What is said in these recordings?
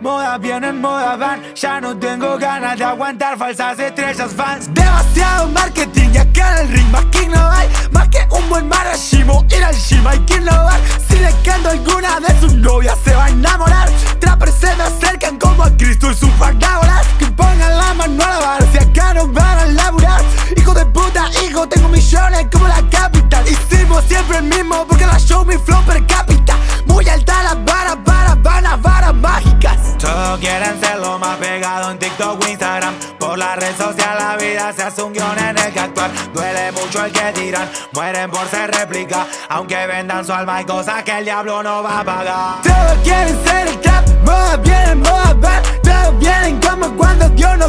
Moda vienen, moda van. Ya no tengo ganas de aguantar falsas estrellas fans. Demasiado marketing y acá en el ring más que no hay. Más que un buen marashimo, ir al gym hay que innovar. Si le canto alguna de sus novias se va a enamorar. Trappers se me acercan como a Cristo y su parábolas. Que pongan la mano a la bar si acá no van a laburar. Hijo de puta, hijo, tengo millones como la capital. Hicimos siempre el mismo porque la show mi flow Ser lo más pegado en TikTok o Instagram. Por la red social la vida se hace un guion en el que actuar. Duele mucho el que tiran, mueren por ser réplica. Aunque vendan su alma hay cosas que el diablo no va a pagar. Todos quieren ser el trap, moda vienen, moda van. Todos vienen como cuando Dios no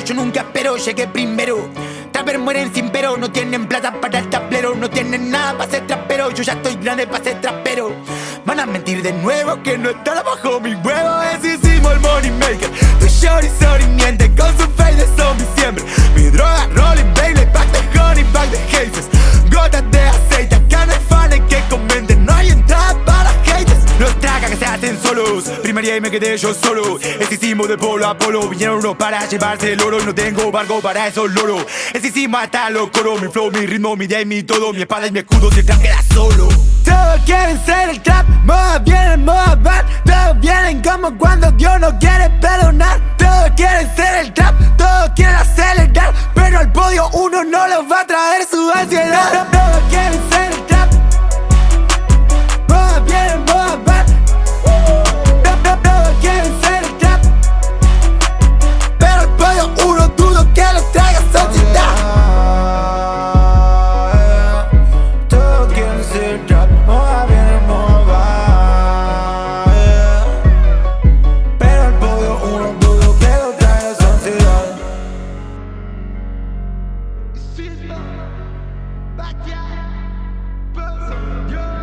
yo nunca espero, llegué primero. Trapper mueren sin pero, no tienen plata para el tablero, no tienen nada para ser trapero. Yo ya estoy grande para ser trapero. Van a mentir de nuevo que no están abajo mi huevo. Es hicimos el money día y me quedé yo solo. Es hicimos de polo a polo. Vinieron unos para llevarse el oro. Y no tengo barco para esos loros. Es hicimos hasta los coros. Mi flow, mi ritmo, mi día y mi todo. Mi espada y mi escudo. Si el trap queda solo. Todos quieren ser el trap. Moda vienen, moda van. Todos vienen como cuando Dios no quiere, pero peur. Yeah.